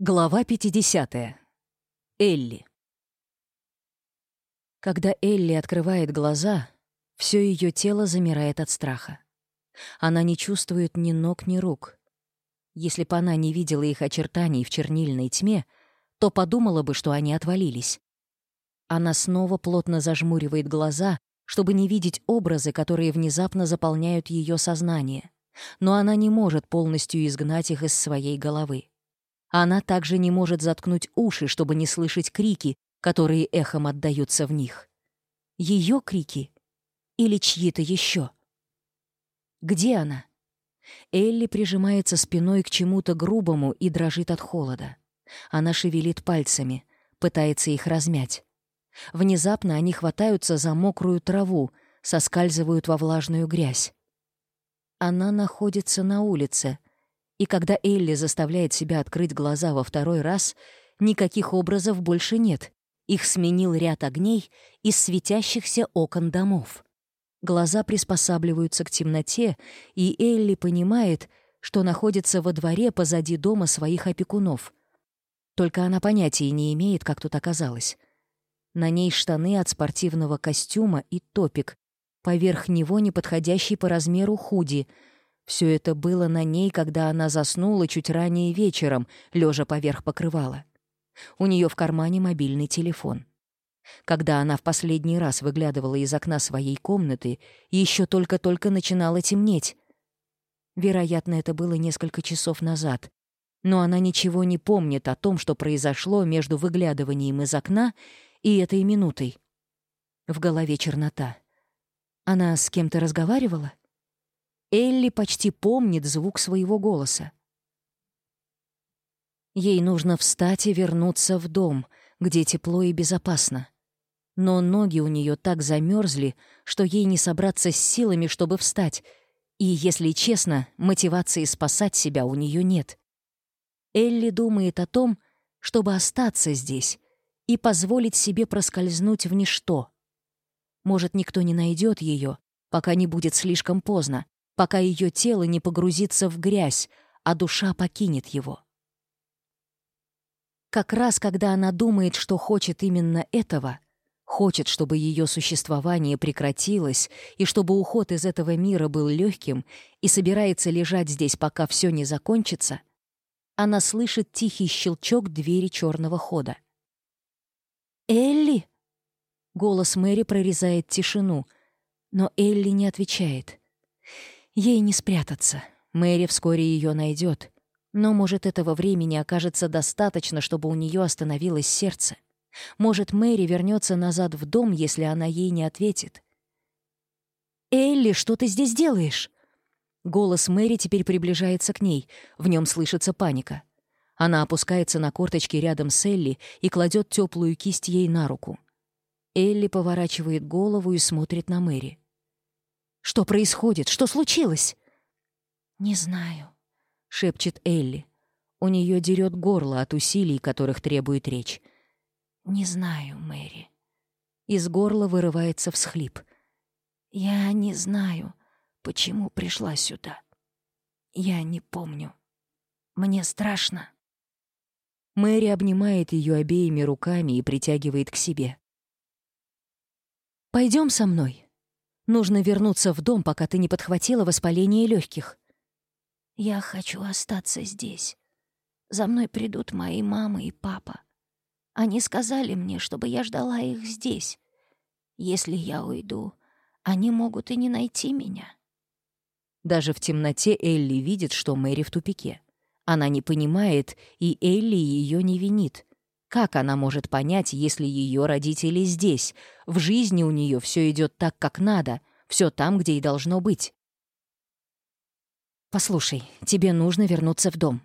Глава 50. Элли. Когда Элли открывает глаза, все ее тело замирает от страха. Она не чувствует ни ног, ни рук. Если бы она не видела их очертаний в чернильной тьме, то подумала бы, что они отвалились. Она снова плотно зажмуривает глаза, чтобы не видеть образы, которые внезапно заполняют ее сознание, но она не может полностью изгнать их из своей головы. Она также не может заткнуть уши, чтобы не слышать крики, которые эхом отдаются в них. Ее крики или чьи-то еще? Где она? Элли прижимается спиной к чему-то грубому и дрожит от холода. Она шевелит пальцами, пытается их размять. Внезапно они хватаются за мокрую траву, соскальзывают во влажную грязь. Она находится на улице, и когда Элли заставляет себя открыть глаза во второй раз, никаких образов больше нет. Их сменил ряд огней из светящихся окон домов. Глаза приспосабливаются к темноте, и Элли понимает, что находится во дворе позади дома своих опекунов. Только она понятия не имеет, как тут оказалось. На ней штаны от спортивного костюма и топик, поверх него неподходящий по размеру худи — все это было на ней, когда она заснула чуть ранее вечером, лежа поверх покрывала. У нее в кармане мобильный телефон. Когда она в последний раз выглядывала из окна своей комнаты, еще только-только начинало темнеть. Вероятно, это было несколько часов назад. Но она ничего не помнит о том, что произошло между выглядыванием из окна и этой минутой. В голове чернота. Она с кем-то разговаривала? — Элли почти помнит звук своего голоса. Ей нужно встать и вернуться в дом, где тепло и безопасно. Но ноги у нее так замерзли, что ей не собраться с силами, чтобы встать. И, если честно, мотивации спасать себя у нее нет. Элли думает о том, чтобы остаться здесь и позволить себе проскользнуть в ничто. Может, никто не найдет ее, пока не будет слишком поздно, пока ее тело не погрузится в грязь, а душа покинет его. Как раз когда она думает, что хочет именно этого, хочет, чтобы ее существование прекратилось и чтобы уход из этого мира был легким и собирается лежать здесь, пока все не закончится, она слышит тихий щелчок двери черного хода. «Элли!» Голос Мэри прорезает тишину, но Элли не отвечает — Ей не спрятаться. Мэри вскоре ее найдет. Но, может, этого времени окажется достаточно, чтобы у нее остановилось сердце. Может, Мэри вернется назад в дом, если она ей не ответит. «Элли, что ты здесь делаешь?» Голос Мэри теперь приближается к ней, в нем слышится паника. Она опускается на корточки рядом с Элли и кладет теплую кисть ей на руку. Элли поворачивает голову и смотрит на Мэри. Что происходит? Что случилось?» «Не знаю», — шепчет Элли. У нее дерет горло от усилий, которых требует речь. «Не знаю, Мэри». Из горла вырывается всхлип. «Я не знаю, почему пришла сюда. Я не помню. Мне страшно». Мэри обнимает ее обеими руками и притягивает к себе. «Пойдем со мной», Нужно вернуться в дом, пока ты не подхватила воспаление легких. Я хочу остаться здесь. За мной придут мои мама и папа. Они сказали мне, чтобы я ждала их здесь. Если я уйду, они могут и не найти меня. Даже в темноте Элли видит, что Мэри в тупике. Она не понимает, и Элли ее не винит. Как она может понять, если ее родители здесь? В жизни у нее все идет так, как надо, все там, где и должно быть. «Послушай, тебе нужно вернуться в дом.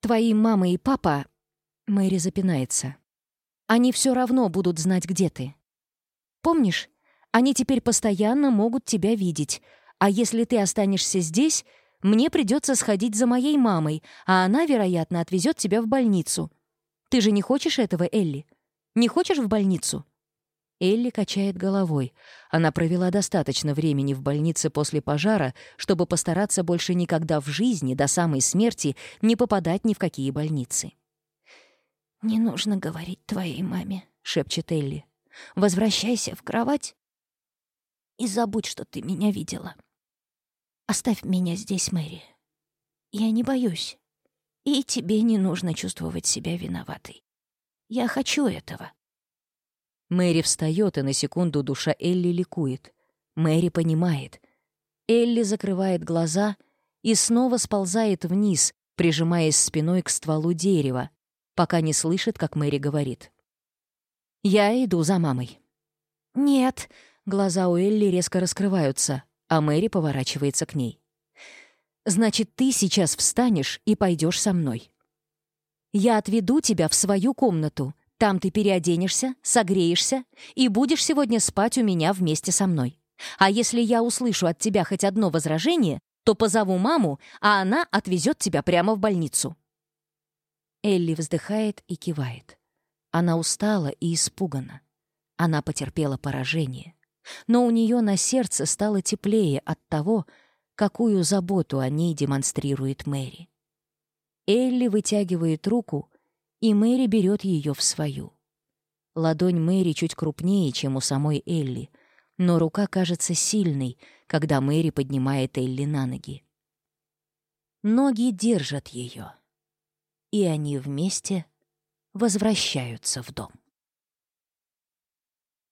Твои мама и папа...» Мэри запинается. «Они все равно будут знать, где ты. Помнишь, они теперь постоянно могут тебя видеть, а если ты останешься здесь, мне придется сходить за моей мамой, а она, вероятно, отвезет тебя в больницу. Ты же не хочешь этого, Элли? Не хочешь в больницу?» Элли качает головой. Она провела достаточно времени в больнице после пожара, чтобы постараться больше никогда в жизни до самой смерти не попадать ни в какие больницы. «Не нужно говорить твоей маме», — шепчет Элли. «Возвращайся в кровать и забудь, что ты меня видела. Оставь меня здесь, Мэри. Я не боюсь. И тебе не нужно чувствовать себя виноватой. Я хочу этого». Мэри встает, и на секунду душа Элли ликует. Мэри понимает. Элли закрывает глаза и снова сползает вниз, прижимаясь спиной к стволу дерева, пока не слышит, как Мэри говорит. «Я иду за мамой». «Нет», Глаза у Элли резко раскрываются, а Мэри поворачивается к ней. Значит, ты сейчас встанешь и пойдешь со мной. Я отведу тебя в свою комнату. Там ты переоденешься, согреешься и будешь сегодня спать у меня вместе со мной. А если я услышу от тебя хоть одно возражение, то позову маму, а она отвезет тебя прямо в больницу». Элли вздыхает и кивает. Она устала и испугана. Она потерпела поражение. Но у нее на сердце стало теплее от того, какую заботу о ней демонстрирует Мэри. Элли вытягивает руку, и Мэри берет ее в свою. Ладонь Мэри чуть крупнее, чем у самой Элли, но рука кажется сильной, когда Мэри поднимает Элли на ноги. Ноги держат ее, и они вместе возвращаются в дом.